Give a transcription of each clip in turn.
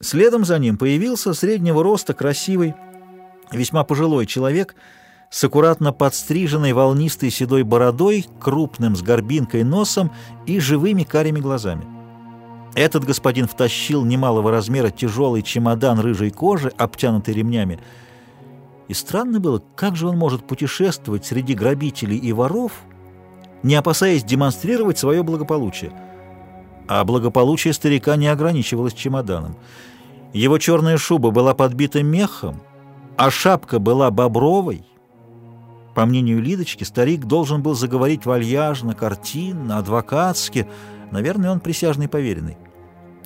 Следом за ним появился среднего роста красивый, весьма пожилой человек с аккуратно подстриженной волнистой седой бородой, крупным с горбинкой носом и живыми карими глазами. Этот господин втащил немалого размера тяжелый чемодан рыжей кожи, обтянутый ремнями, и странно было, как же он может путешествовать среди грабителей и воров, не опасаясь демонстрировать свое благополучие. А благополучие старика не ограничивалось чемоданом. Его черная шуба была подбита мехом, а шапка была бобровой. По мнению Лидочки, старик должен был заговорить вальяжно, картинно, адвокатски. Наверное, он присяжный поверенный.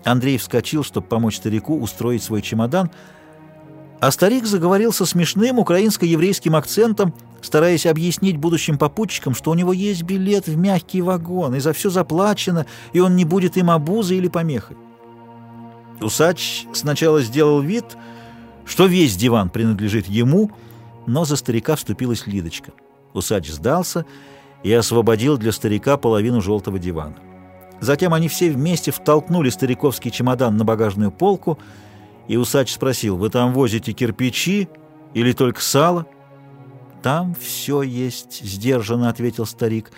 Андрей вскочил, чтобы помочь старику устроить свой чемодан, а старик заговорил со смешным украинско-еврейским акцентом, стараясь объяснить будущим попутчикам, что у него есть билет в мягкий вагон, и за все заплачено, и он не будет им обузой или помехой. Усач сначала сделал вид, что весь диван принадлежит ему, но за старика вступилась Лидочка. Усач сдался и освободил для старика половину желтого дивана. Затем они все вместе втолкнули стариковский чемодан на багажную полку, и усач спросил, «Вы там возите кирпичи или только сало?» «Там все есть», — сдержанно ответил старик.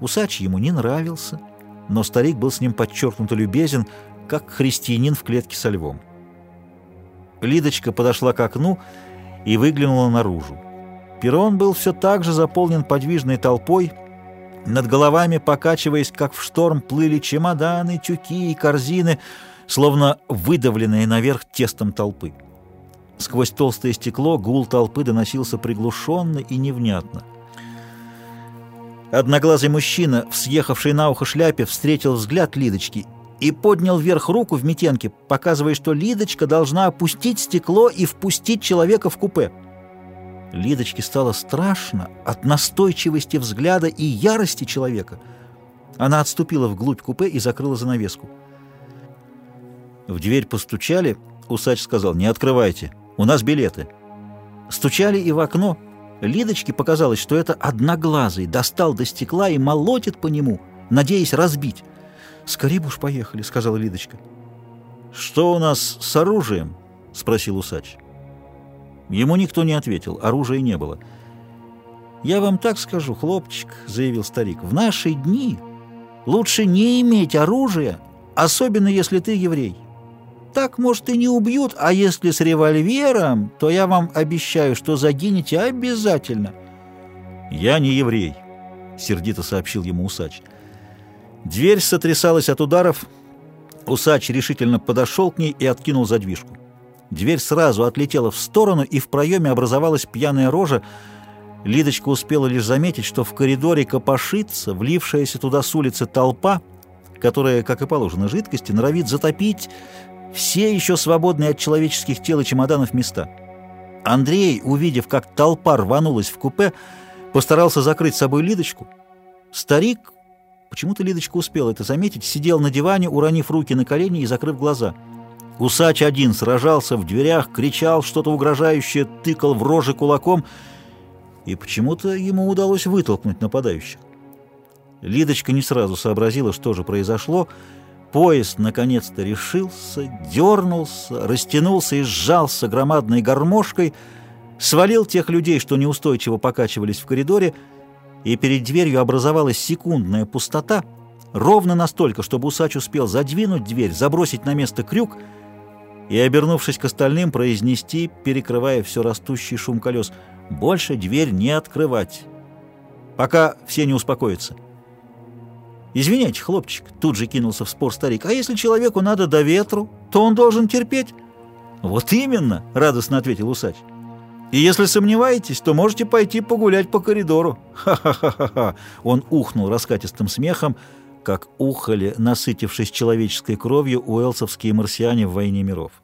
Усач ему не нравился, но старик был с ним подчеркнуто любезен, как христианин в клетке со львом. Лидочка подошла к окну и выглянула наружу. Перрон был все так же заполнен подвижной толпой, над головами, покачиваясь, как в шторм, плыли чемоданы, тюки и корзины, словно выдавленные наверх тестом толпы. Сквозь толстое стекло гул толпы доносился приглушенно и невнятно. Одноглазый мужчина, съехавший на ухо шляпе, встретил взгляд Лидочки и поднял вверх руку в метенке, показывая, что Лидочка должна опустить стекло и впустить человека в купе. Лидочке стало страшно от настойчивости взгляда и ярости человека. Она отступила вглубь купе и закрыла занавеску. В дверь постучали, усач сказал «Не открывайте, у нас билеты». Стучали и в окно. Лидочке показалось, что это одноглазый достал до стекла и молотит по нему, надеясь разбить. «Скорее бы уж поехали», — сказала Лидочка. «Что у нас с оружием?» — спросил усач. Ему никто не ответил, оружия не было. «Я вам так скажу, хлопчик», — заявил старик, — «в наши дни лучше не иметь оружия, особенно если ты еврей. Так, может, и не убьют, а если с револьвером, то я вам обещаю, что загинете обязательно». «Я не еврей», — сердито сообщил ему усач. Дверь сотрясалась от ударов. Усач решительно подошел к ней и откинул задвижку. Дверь сразу отлетела в сторону, и в проеме образовалась пьяная рожа. Лидочка успела лишь заметить, что в коридоре копошится влившаяся туда с улицы толпа, которая, как и положено жидкости, норовит затопить все еще свободные от человеческих тел и чемоданов места. Андрей, увидев, как толпа рванулась в купе, постарался закрыть собой Лидочку. Старик, почему-то Лидочка успела это заметить, сидел на диване, уронив руки на колени и закрыв глаза. Усач один сражался в дверях, кричал что-то угрожающее, тыкал в рожи кулаком, и почему-то ему удалось вытолкнуть нападающих. Лидочка не сразу сообразила, что же произошло, Поезд наконец-то решился, дернулся, растянулся и сжался громадной гармошкой, свалил тех людей, что неустойчиво покачивались в коридоре, и перед дверью образовалась секундная пустота, ровно настолько, чтобы усач успел задвинуть дверь, забросить на место крюк и, обернувшись к остальным, произнести, перекрывая все растущий шум колес, «Больше дверь не открывать, пока все не успокоятся». «Извиняйте, хлопчик», — тут же кинулся в спор старик, «а если человеку надо до ветру, то он должен терпеть». «Вот именно», — радостно ответил усач. «И если сомневаетесь, то можете пойти погулять по коридору». «Ха-ха-ха-ха!» Он ухнул раскатистым смехом, как ухали, насытившись человеческой кровью, уэлсовские марсиане в «Войне миров».